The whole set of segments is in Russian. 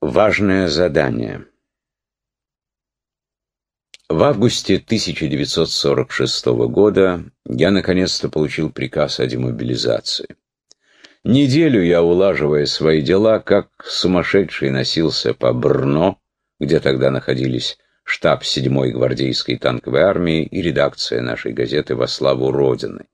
Важное задание. В августе 1946 года я наконец-то получил приказ о демобилизации. Неделю я, улаживая свои дела, как сумасшедший носился по Брно, где тогда находились штаб 7-й гвардейской танковой армии и редакция нашей газеты «Во славу Родины».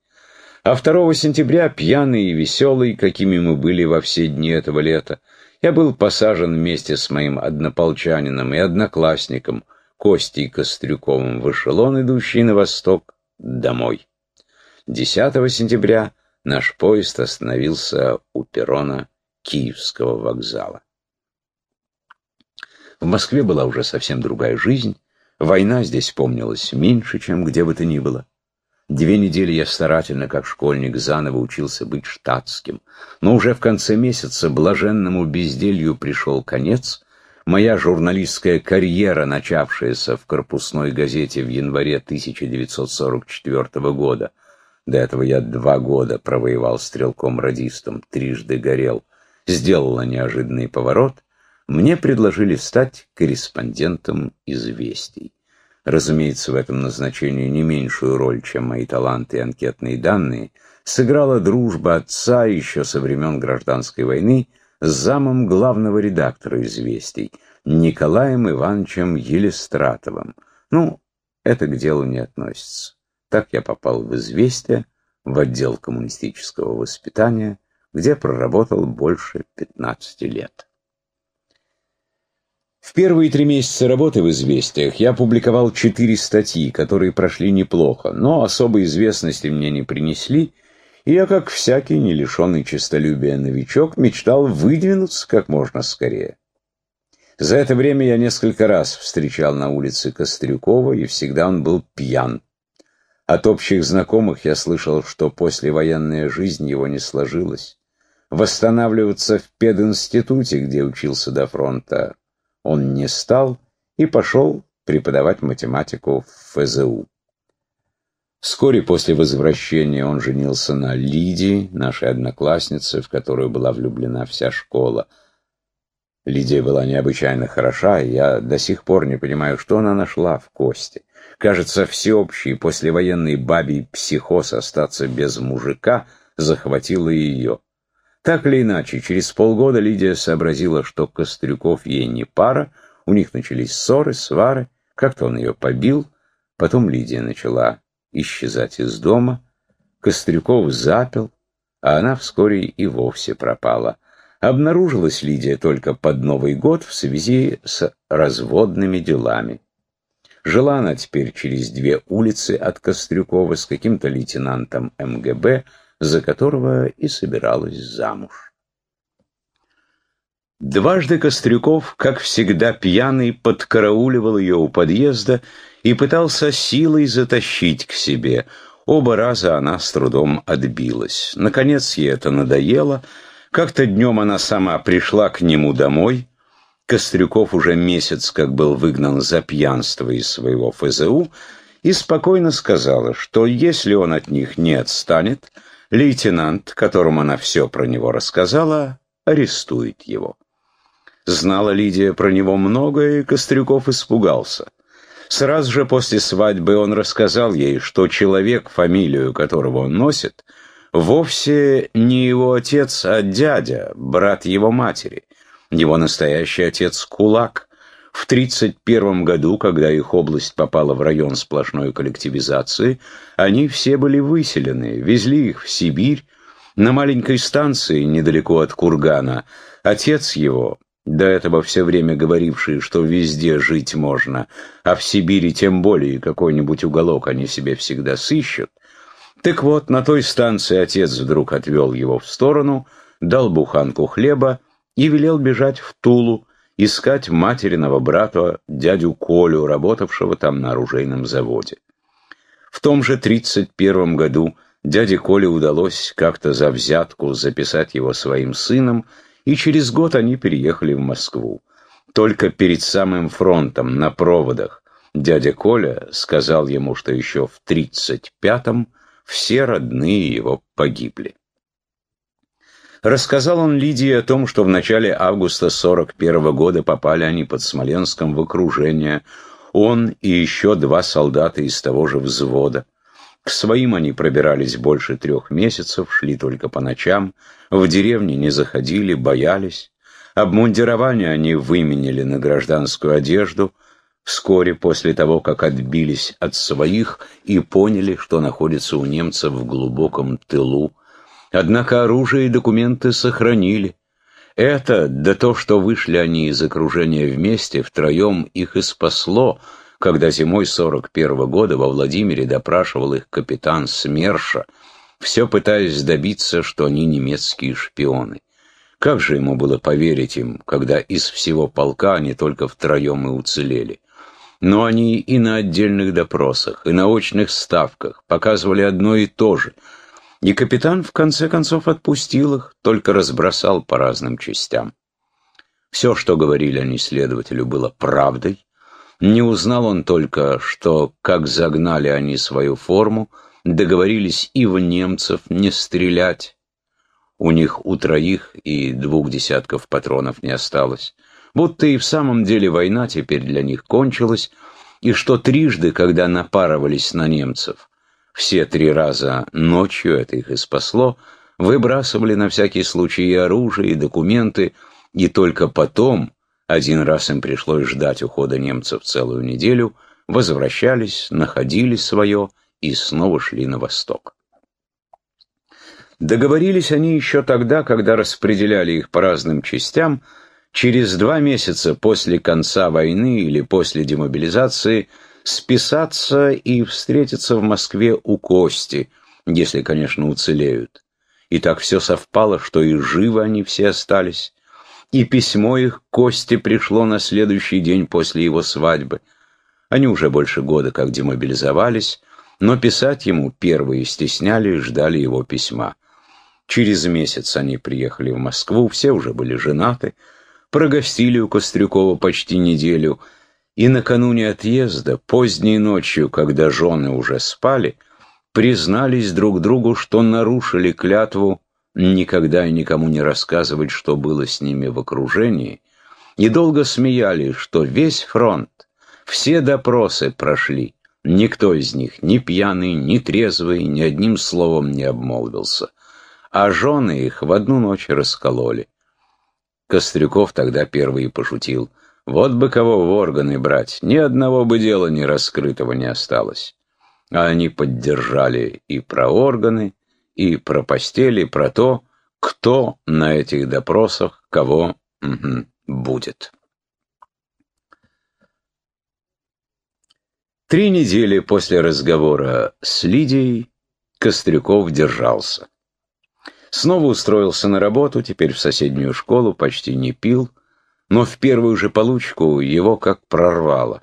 А 2 сентября, пьяный и веселый, какими мы были во все дни этого лета, я был посажен вместе с моим однополчанином и одноклассником Костей Кострюковым в эшелон, идущий на восток, домой. 10 сентября наш поезд остановился у перрона Киевского вокзала. В Москве была уже совсем другая жизнь, война здесь помнилась меньше, чем где бы то ни было. Две недели я старательно, как школьник, заново учился быть штатским. Но уже в конце месяца блаженному безделью пришел конец. Моя журналистская карьера, начавшаяся в корпусной газете в январе 1944 года, до этого я два года провоевал стрелком-радистом, трижды горел, сделала неожиданный поворот. Мне предложили стать корреспондентом «Известий». Разумеется, в этом назначении не меньшую роль, чем мои таланты и анкетные данные, сыграла дружба отца еще со времен Гражданской войны с замом главного редактора «Известий» Николаем Ивановичем Елистратовым. Ну, это к делу не относится. Так я попал в «Известия», в отдел коммунистического воспитания, где проработал больше 15 лет. В первые три месяца работы в «Известиях» я публиковал четыре статьи, которые прошли неплохо, но особой известности мне не принесли, и я, как всякий не лишенный честолюбия новичок, мечтал выдвинуться как можно скорее. За это время я несколько раз встречал на улице Кострюкова, и всегда он был пьян. От общих знакомых я слышал, что послевоенная жизнь его не сложилась. Восстанавливаться в пединституте, где учился до фронта, он не стал и пошел преподавать математику в ФЗУ. Вскоре после возвращения он женился на Лидии, нашей однокласснице, в которую была влюблена вся школа. Лидия была необычайно хороша, и я до сих пор не понимаю, что она нашла в Косте. Кажется, всеобщий послевоенный бабий психоз остаться без мужика захватило ее. Так или иначе, через полгода Лидия сообразила, что Кострюков ей не пара, у них начались ссоры, свары, как-то он ее побил, потом Лидия начала исчезать из дома, Кострюков запил, а она вскоре и вовсе пропала. Обнаружилась Лидия только под Новый год в связи с разводными делами. Жила она теперь через две улицы от Кострюкова с каким-то лейтенантом МГБ, за которого и собиралась замуж. Дважды Кострюков, как всегда пьяный, подкарауливал ее у подъезда и пытался силой затащить к себе. Оба раза она с трудом отбилась. Наконец ей это надоело. Как-то днем она сама пришла к нему домой. Кострюков уже месяц как был выгнан за пьянство из своего ФЗУ и спокойно сказала, что если он от них не отстанет, Лейтенант, которому она все про него рассказала, арестует его. Знала Лидия про него многое, и Кострюков испугался. Сразу же после свадьбы он рассказал ей, что человек, фамилию которого он носит, вовсе не его отец, а дядя, брат его матери. Его настоящий отец — кулак, в 1931 году, когда их область попала в район сплошной коллективизации, они все были выселены, везли их в Сибирь. На маленькой станции, недалеко от Кургана, отец его, до этого все время говоривший, что везде жить можно, а в Сибири тем более какой-нибудь уголок они себе всегда сыщут, так вот, на той станции отец вдруг отвел его в сторону, дал буханку хлеба и велел бежать в Тулу, искать материного брата, дядю Колю, работавшего там на оружейном заводе. В том же 31 году дяде Коле удалось как-то за взятку записать его своим сыном, и через год они переехали в Москву. Только перед самым фронтом, на проводах, дядя Коля сказал ему, что еще в 35-м все родные его погибли. Рассказал он Лидии о том, что в начале августа 41 года попали они под Смоленском в окружение, он и еще два солдата из того же взвода. К своим они пробирались больше трех месяцев, шли только по ночам, в деревне не заходили, боялись. Обмундирование они выменили на гражданскую одежду вскоре после того, как отбились от своих и поняли, что находятся у немцев в глубоком тылу, Однако оружие и документы сохранили. Это, да то, что вышли они из окружения вместе, втроем их и спасло, когда зимой 41 -го года во Владимире допрашивал их капитан СМЕРШа, все пытаясь добиться, что они немецкие шпионы. Как же ему было поверить им, когда из всего полка они только втроем и уцелели? Но они и на отдельных допросах, и на очных ставках показывали одно и то же — и капитан в конце концов отпустил их, только разбросал по разным частям. Все, что говорили они следователю, было правдой. Не узнал он только, что, как загнали они свою форму, договорились и в немцев не стрелять. У них у троих и двух десятков патронов не осталось. Будто и в самом деле война теперь для них кончилась, и что трижды, когда напарывались на немцев, все три раза ночью, это их и спасло, выбрасывали на всякий случай и оружие, и документы, и только потом, один раз им пришлось ждать ухода немцев целую неделю, возвращались, находили свое и снова шли на восток. Договорились они еще тогда, когда распределяли их по разным частям, через два месяца после конца войны или после демобилизации – списаться и встретиться в Москве у Кости, если, конечно, уцелеют. И так все совпало, что и живы они все остались. И письмо их Косте пришло на следующий день после его свадьбы. Они уже больше года как демобилизовались, но писать ему первые стесняли и ждали его письма. Через месяц они приехали в Москву, все уже были женаты, прогостили у Кострюкова почти неделю — и накануне отъезда, поздней ночью, когда жены уже спали, признались друг другу, что нарушили клятву никогда и никому не рассказывать, что было с ними в окружении, и долго смеялись, что весь фронт, все допросы прошли, никто из них ни пьяный, ни трезвый, ни одним словом не обмолвился, а жены их в одну ночь раскололи. Кострюков тогда первый пошутил — вот бы кого в органы брать, ни одного бы дела не раскрытого не осталось. А они поддержали и про органы, и про постели, и про то, кто на этих допросах кого угу, будет. Три недели после разговора с Лидией Кострюков держался. Снова устроился на работу, теперь в соседнюю школу, почти не пил, но в первую же получку его как прорвало.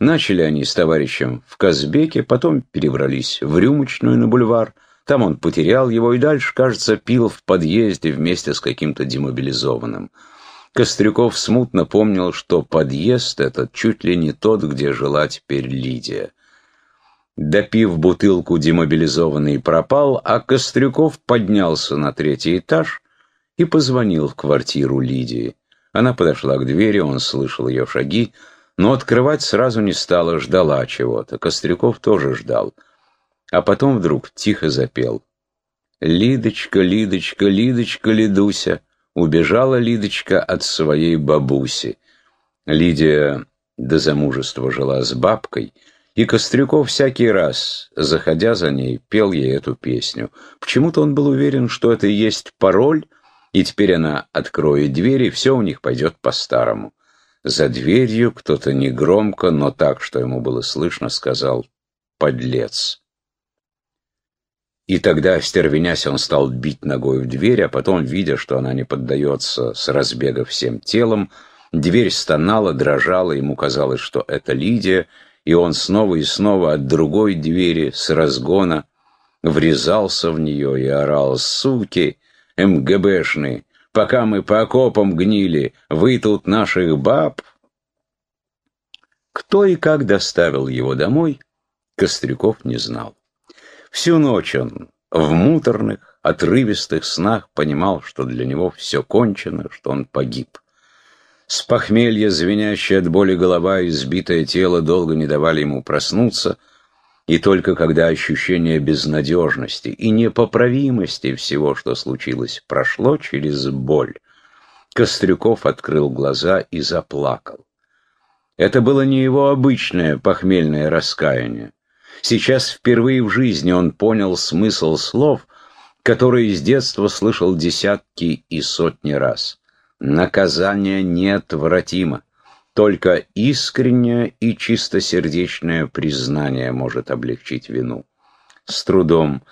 Начали они с товарищем в Казбеке, потом перебрались в Рюмочную на бульвар. Там он потерял его и дальше, кажется, пил в подъезде вместе с каким-то демобилизованным. Кострюков смутно помнил, что подъезд этот чуть ли не тот, где жила теперь Лидия. Допив бутылку, демобилизованный пропал, а Кострюков поднялся на третий этаж и позвонил в квартиру Лидии. Она подошла к двери, он слышал ее шаги, но открывать сразу не стала, ждала чего-то. Кострюков тоже ждал. А потом вдруг тихо запел. «Лидочка, Лидочка, Лидочка, Лидуся!» Убежала Лидочка от своей бабуси. Лидия до замужества жила с бабкой, и Кострюков всякий раз, заходя за ней, пел ей эту песню. Почему-то он был уверен, что это и есть пароль, и теперь она откроет дверь, и все у них пойдет по-старому. За дверью кто-то негромко, но так, что ему было слышно, сказал «подлец». И тогда, стервенясь, он стал бить ногой в дверь, а потом, видя, что она не поддается с разбега всем телом, дверь стонала, дрожала, ему казалось, что это Лидия, и он снова и снова от другой двери с разгона врезался в нее и орал «Суки! МГБшные, пока мы по окопам гнили, вы тут наших баб. Кто и как доставил его домой, Кострюков не знал. Всю ночь он в муторных, отрывистых снах понимал, что для него все кончено, что он погиб. С похмелья, звенящая от боли голова и сбитое тело долго не давали ему проснуться, и только когда ощущение безнадежности и непоправимости всего, что случилось, прошло через боль, Кострюков открыл глаза и заплакал. Это было не его обычное похмельное раскаяние. Сейчас впервые в жизни он понял смысл слов, которые с детства слышал десятки и сотни раз. Наказание неотвратимо. Только искреннее и чистосердечное признание может облегчить вину. С трудом,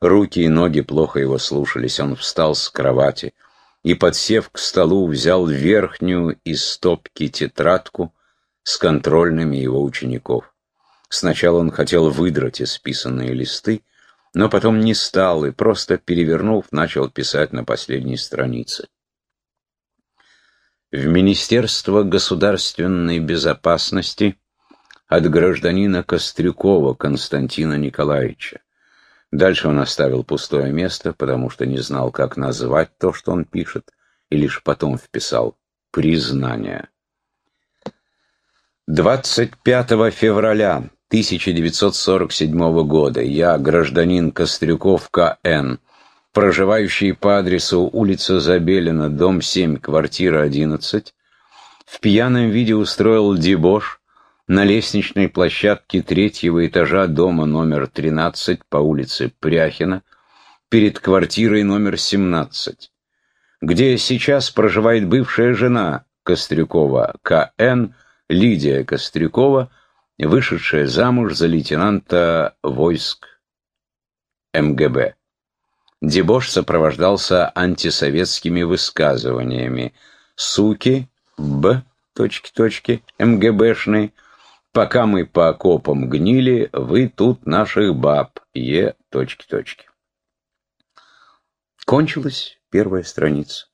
руки и ноги плохо его слушались, он встал с кровати и, подсев к столу, взял верхнюю из стопки тетрадку с контрольными его учеников. Сначала он хотел выдрать исписанные листы, но потом не стал и, просто перевернув, начал писать на последней странице в Министерство государственной безопасности от гражданина Кострюкова Константина Николаевича. Дальше он оставил пустое место, потому что не знал, как назвать то, что он пишет, и лишь потом вписал «признание». 25 февраля 1947 года я, гражданин Кострюков К.Н., проживающий по адресу улица Забелина, дом 7, квартира 11, в пьяном виде устроил дебош на лестничной площадке третьего этажа дома номер 13 по улице Пряхина перед квартирой номер 17, где сейчас проживает бывшая жена Кострюкова К.Н. Лидия Кострюкова, вышедшая замуж за лейтенанта войск МГБ. Дебош сопровождался антисоветскими высказываниями. «Суки, Б, точки-точки, МГБшные, пока мы по окопам гнили, вы тут наших баб, Е, точки-точки». Кончилась первая страница.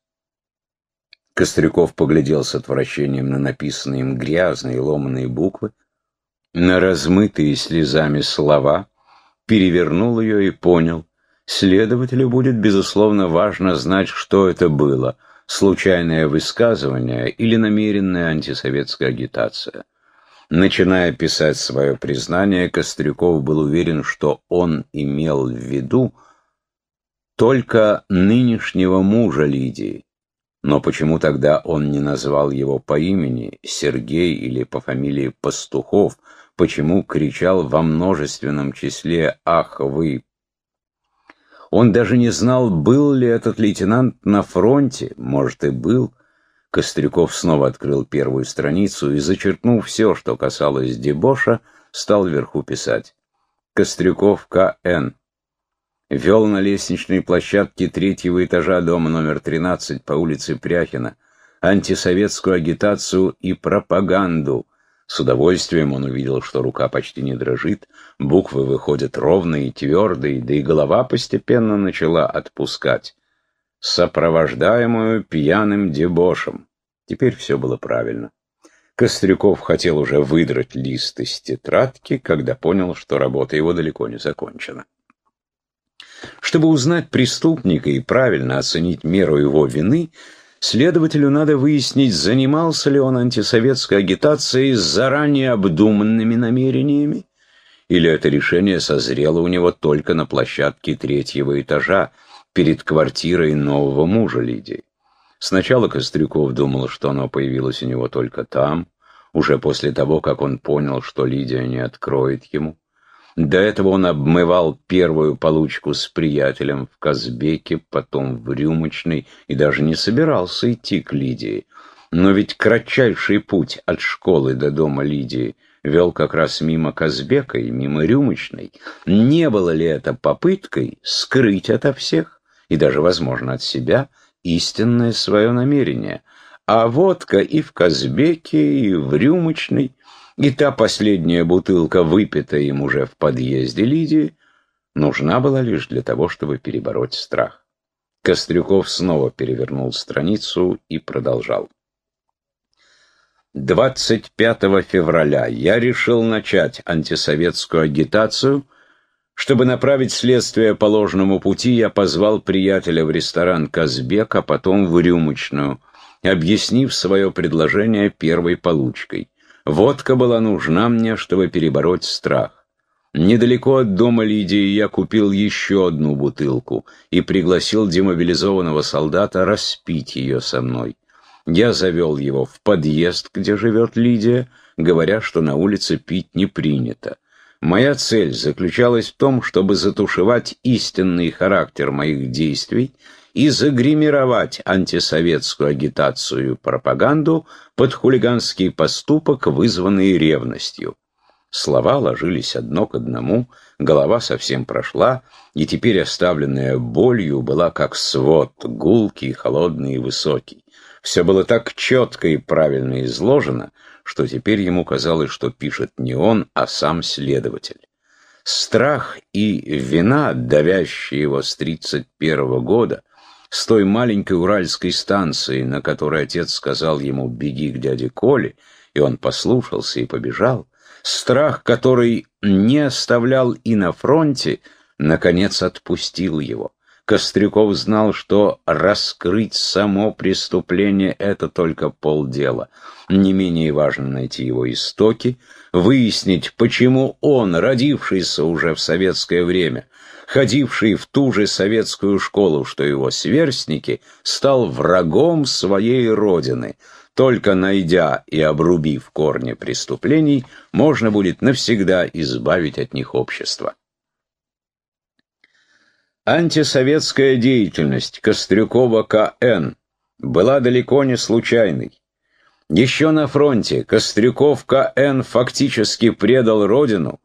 Кострюков поглядел с отвращением на написанные им грязные ломаные буквы, на размытые слезами слова, перевернул ее и понял, Следователю будет, безусловно, важно знать, что это было – случайное высказывание или намеренная антисоветская агитация. Начиная писать свое признание, Кострюков был уверен, что он имел в виду только нынешнего мужа Лидии. Но почему тогда он не назвал его по имени Сергей или по фамилии Пастухов? Почему кричал во множественном числе «Ах вы, он даже не знал, был ли этот лейтенант на фронте, может и был. Кострюков снова открыл первую страницу и, зачеркнув все, что касалось дебоша, стал вверху писать. Кострюков К.Н. Вел на лестничной площадке третьего этажа дома номер 13 по улице Пряхина антисоветскую агитацию и пропаганду – с удовольствием он увидел, что рука почти не дрожит, буквы выходят ровные и твердые, да и голова постепенно начала отпускать. Сопровождаемую пьяным дебошем. Теперь все было правильно. Кострюков хотел уже выдрать лист из тетрадки, когда понял, что работа его далеко не закончена. Чтобы узнать преступника и правильно оценить меру его вины, Следователю надо выяснить, занимался ли он антисоветской агитацией с заранее обдуманными намерениями, или это решение созрело у него только на площадке третьего этажа, перед квартирой нового мужа Лидии. Сначала Кострюков думал, что оно появилось у него только там, уже после того, как он понял, что Лидия не откроет ему. До этого он обмывал первую получку с приятелем в Казбеке, потом в Рюмочной и даже не собирался идти к Лидии. Но ведь кратчайший путь от школы до дома Лидии вел как раз мимо Казбека и мимо Рюмочной. Не было ли это попыткой скрыть ото всех и даже, возможно, от себя истинное свое намерение? А водка и в Казбеке, и в Рюмочной и та последняя бутылка, выпитая им уже в подъезде Лидии, нужна была лишь для того, чтобы перебороть страх. Кострюков снова перевернул страницу и продолжал. 25 февраля я решил начать антисоветскую агитацию, Чтобы направить следствие по ложному пути, я позвал приятеля в ресторан «Казбек», а потом в рюмочную, объяснив свое предложение первой получкой. Водка была нужна мне, чтобы перебороть страх. Недалеко от дома Лидии я купил еще одну бутылку и пригласил демобилизованного солдата распить ее со мной. Я завел его в подъезд, где живет Лидия, говоря, что на улице пить не принято. Моя цель заключалась в том, чтобы затушевать истинный характер моих действий и загримировать антисоветскую агитацию и пропаганду под хулиганский поступок, вызванный ревностью. Слова ложились одно к одному, голова совсем прошла, и теперь оставленная болью была как свод, гулкий, холодный и высокий. Все было так четко и правильно изложено, что теперь ему казалось, что пишет не он, а сам следователь. Страх и вина, давящие его с 31 года, с той маленькой уральской станции, на которой отец сказал ему «беги к дяде Коле», и он послушался и побежал, страх, который не оставлял и на фронте, наконец отпустил его. Кострюков знал, что раскрыть само преступление — это только полдела. Не менее важно найти его истоки, выяснить, почему он, родившийся уже в советское время, ходивший в ту же советскую школу, что его сверстники, стал врагом своей родины. Только найдя и обрубив корни преступлений, можно будет навсегда избавить от них общество. Антисоветская деятельность Кострюкова К.Н. была далеко не случайной. Еще на фронте Кострюков К.Н. фактически предал родину,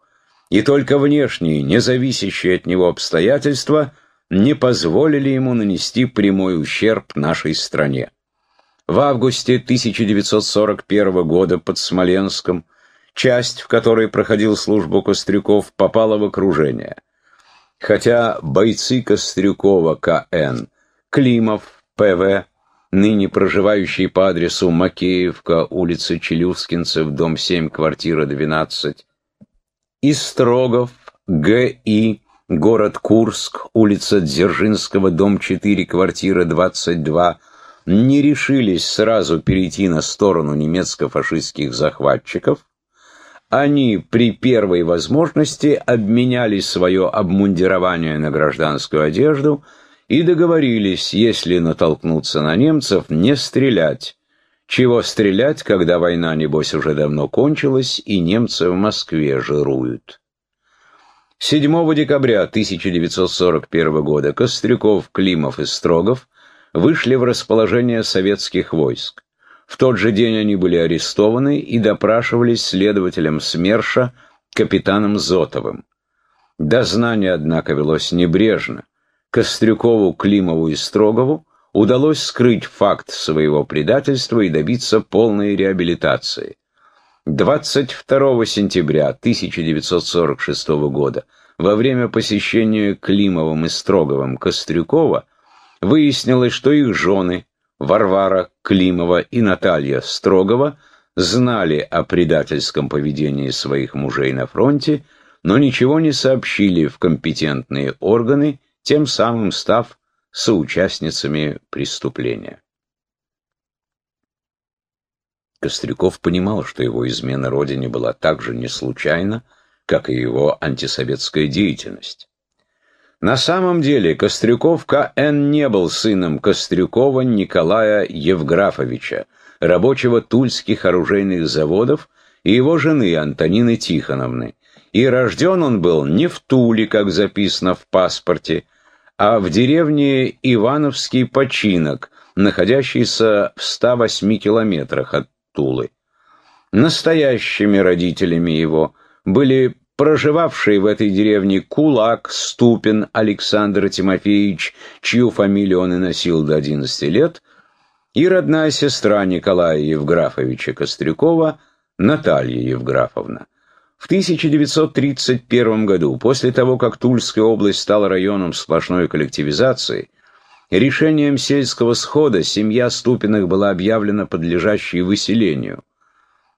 и только внешние, независящие от него обстоятельства не позволили ему нанести прямой ущерб нашей стране. В августе 1941 года под Смоленском часть, в которой проходил службу Кострюков, попала в окружение – хотя бойцы Кострюкова К.Н., Климов П.В., ныне проживающий по адресу Макеевка, улица Челюскинцев, дом 7, квартира 12, и Строгов Г.И., город Курск, улица Дзержинского, дом 4, квартира 22, не решились сразу перейти на сторону немецко-фашистских захватчиков, они при первой возможности обменяли свое обмундирование на гражданскую одежду и договорились, если натолкнуться на немцев, не стрелять. Чего стрелять, когда война, небось, уже давно кончилась, и немцы в Москве жируют. 7 декабря 1941 года Кострюков, Климов и Строгов вышли в расположение советских войск. В тот же день они были арестованы и допрашивались следователем СМЕРШа капитаном Зотовым. Дознание, однако, велось небрежно. Кострюкову, Климову и Строгову удалось скрыть факт своего предательства и добиться полной реабилитации. 22 сентября 1946 года во время посещения Климовым и Строговым Кострюкова выяснилось, что их жены Варвара Климова и Наталья Строгова знали о предательском поведении своих мужей на фронте, но ничего не сообщили в компетентные органы, тем самым став соучастницами преступления. Кострюков понимал, что его измена родине была так же не случайна, как и его антисоветская деятельность. На самом деле Кострюков К.Н. не был сыном Кострюкова Николая Евграфовича, рабочего тульских оружейных заводов, и его жены Антонины Тихоновны. И рожден он был не в Туле, как записано в паспорте, а в деревне Ивановский починок, находящийся в 108 километрах от Тулы. Настоящими родителями его были проживавший в этой деревне кулак Ступин Александр Тимофеевич, чью фамилию он и носил до 11 лет, и родная сестра Николая Евграфовича Кострюкова Наталья Евграфовна. В 1931 году, после того, как Тульская область стала районом сплошной коллективизации, решением сельского схода семья Ступиных была объявлена подлежащей выселению.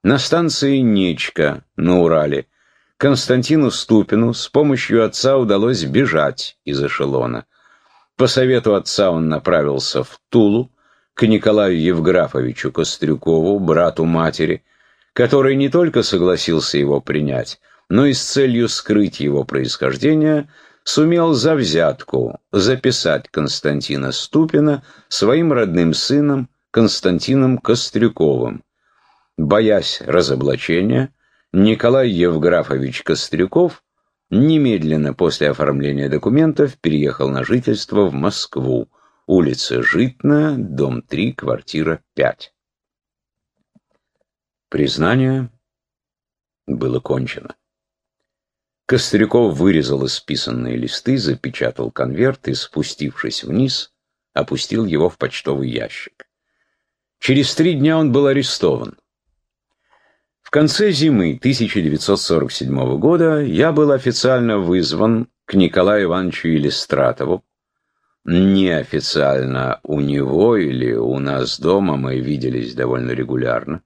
На станции Нечка на Урале Константину Ступину с помощью отца удалось бежать из эшелона. По совету отца он направился в Тулу, к Николаю Евграфовичу Кострюкову, брату матери, который не только согласился его принять, но и с целью скрыть его происхождение сумел за взятку записать Константина Ступина своим родным сыном Константином Кострюковым. Боясь разоблачения, Николай Евграфович Кострюков немедленно после оформления документов переехал на жительство в Москву, улица Житная, дом 3, квартира 5. Признание было кончено. Костряков вырезал исписанные листы, запечатал конверт и, спустившись вниз, опустил его в почтовый ящик. Через три дня он был арестован. В конце зимы 1947 года я был официально вызван к Николаю Ивановичу Елистратову, неофициально у него или у нас дома мы виделись довольно регулярно.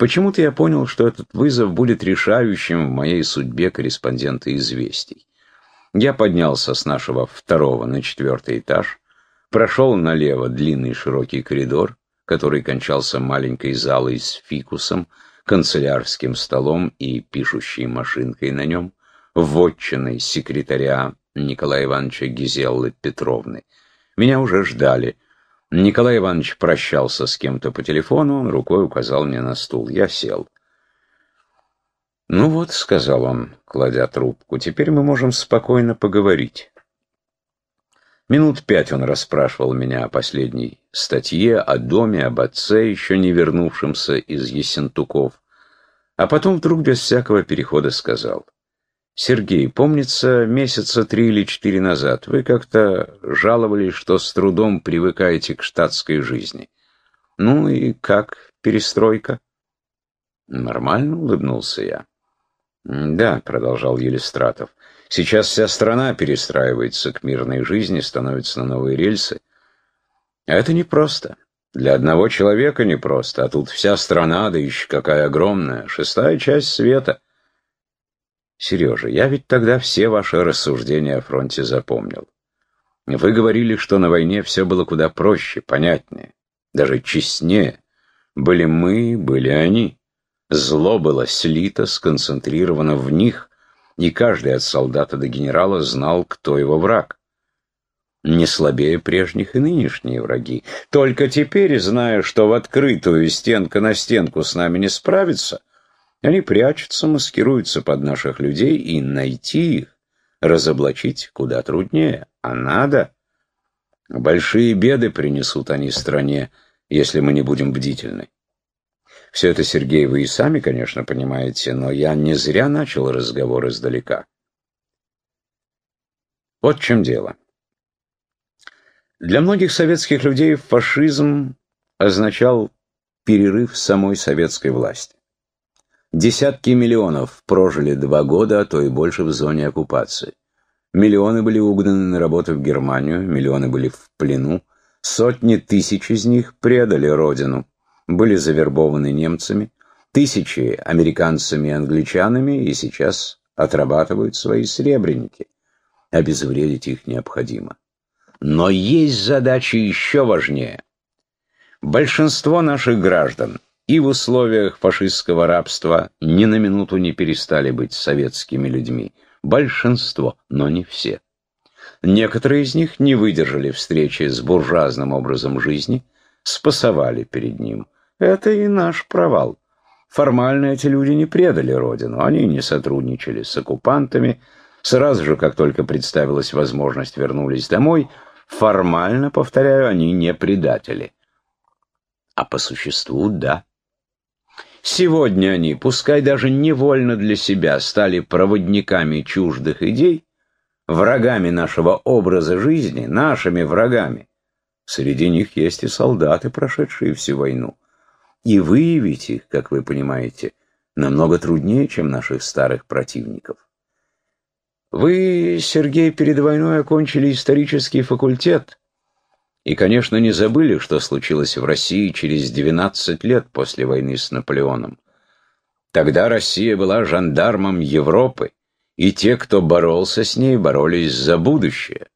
Почему-то я понял, что этот вызов будет решающим в моей судьбе корреспондента «Известий». Я поднялся с нашего второго на четвертый этаж, прошел налево длинный широкий коридор, который кончался маленькой залой с фикусом, канцелярским столом и пишущей машинкой на нем, вотчиной секретаря Николая Ивановича Гизеллы Петровны. Меня уже ждали. Николай Иванович прощался с кем-то по телефону, он рукой указал мне на стул. Я сел. «Ну вот», — сказал он, кладя трубку, — «теперь мы можем спокойно поговорить». Минут пять он расспрашивал меня о последней статье, о доме, об отце, еще не вернувшемся из Есентуков, а потом вдруг без всякого перехода сказал — Сергей, помнится, месяца три или четыре назад вы как-то жаловались, что с трудом привыкаете к штатской жизни. Ну и как перестройка? Нормально, улыбнулся я. Да, продолжал Елистратов. Сейчас вся страна перестраивается к мирной жизни, становится на новые рельсы. А это непросто. Для одного человека непросто, а тут вся страна, да еще какая огромная, шестая часть света — Сережа, я ведь тогда все ваши рассуждения о фронте запомнил. Вы говорили, что на войне все было куда проще, понятнее, даже честнее. Были мы, были они. Зло было слито, сконцентрировано в них, и каждый от солдата до генерала знал, кто его враг. Не слабее прежних и нынешние враги. Только теперь, зная, что в открытую стенка на стенку с нами не справится, они прячутся, маскируются под наших людей, и найти их, разоблачить куда труднее. А надо. Большие беды принесут они стране, если мы не будем бдительны. Все это, Сергей, вы и сами, конечно, понимаете, но я не зря начал разговор издалека. Вот в чем дело. Для многих советских людей фашизм означал перерыв самой советской власти. Десятки миллионов прожили два года, а то и больше в зоне оккупации. Миллионы были угнаны на работу в Германию, миллионы были в плену, сотни тысяч из них предали родину, были завербованы немцами, тысячи американцами и англичанами и сейчас отрабатывают свои сребреники. Обезвредить их необходимо. Но есть задачи еще важнее. Большинство наших граждан – и в условиях фашистского рабства ни на минуту не перестали быть советскими людьми. Большинство, но не все. Некоторые из них не выдержали встречи с буржуазным образом жизни, спасовали перед ним. Это и наш провал. Формально эти люди не предали родину, они не сотрудничали с оккупантами, сразу же, как только представилась возможность, вернулись домой. Формально, повторяю, они не предатели. А по существу – да. Сегодня они, пускай даже невольно для себя, стали проводниками чуждых идей, врагами нашего образа жизни, нашими врагами. Среди них есть и солдаты, прошедшие всю войну. И выявить их, как вы понимаете, намного труднее, чем наших старых противников. Вы, Сергей, перед войной окончили исторический факультет, и, конечно, не забыли, что случилось в России через 12 лет после войны с Наполеоном. Тогда Россия была жандармом Европы, и те, кто боролся с ней, боролись за будущее.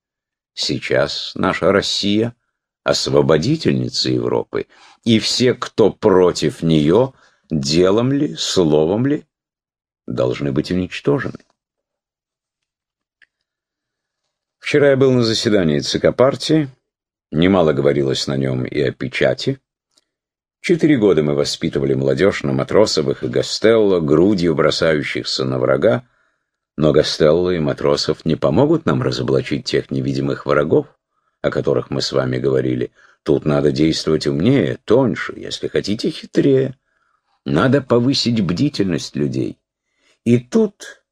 Сейчас наша Россия — освободительница Европы, и все, кто против нее, делом ли, словом ли, должны быть уничтожены. Вчера я был на заседании ЦК партии, немало говорилось на нем и о печати. Четыре года мы воспитывали молодежь на Матросовых и Гастелло, грудью бросающихся на врага, но Гастелло и Матросов не помогут нам разоблачить тех невидимых врагов, о которых мы с вами говорили. Тут надо действовать умнее, тоньше, если хотите, хитрее. Надо повысить бдительность людей. И тут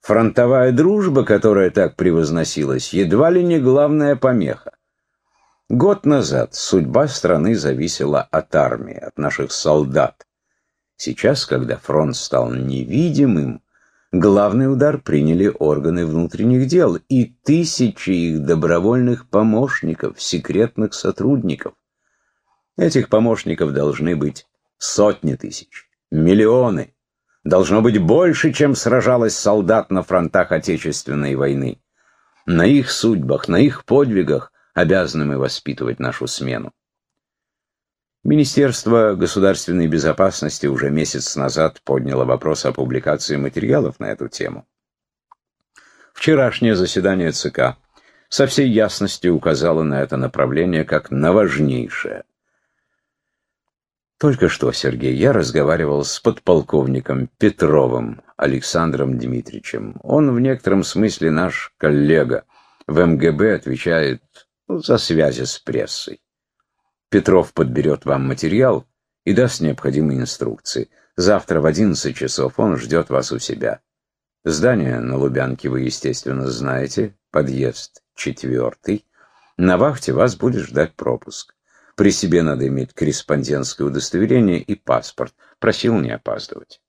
фронтовая дружба, которая так превозносилась, едва ли не главная помеха. Год назад судьба страны зависела от армии, от наших солдат. Сейчас, когда фронт стал невидимым, главный удар приняли органы внутренних дел и тысячи их добровольных помощников, секретных сотрудников. Этих помощников должны быть сотни тысяч, миллионы. Должно быть больше, чем сражалось солдат на фронтах Отечественной войны. На их судьбах, на их подвигах обязаны мы воспитывать нашу смену. Министерство государственной безопасности уже месяц назад подняло вопрос о публикации материалов на эту тему. Вчерашнее заседание ЦК со всей ясностью указало на это направление как на важнейшее. Только что, Сергей, я разговаривал с подполковником Петровым Александром Дмитриевичем. Он в некотором смысле наш коллега. В МГБ отвечает за связи с прессой. Петров подберет вам материал и даст необходимые инструкции. Завтра в 11 часов он ждет вас у себя. Здание на Лубянке вы, естественно, знаете. Подъезд четвертый. На вахте вас будет ждать пропуск. При себе надо иметь корреспондентское удостоверение и паспорт. Просил не опаздывать.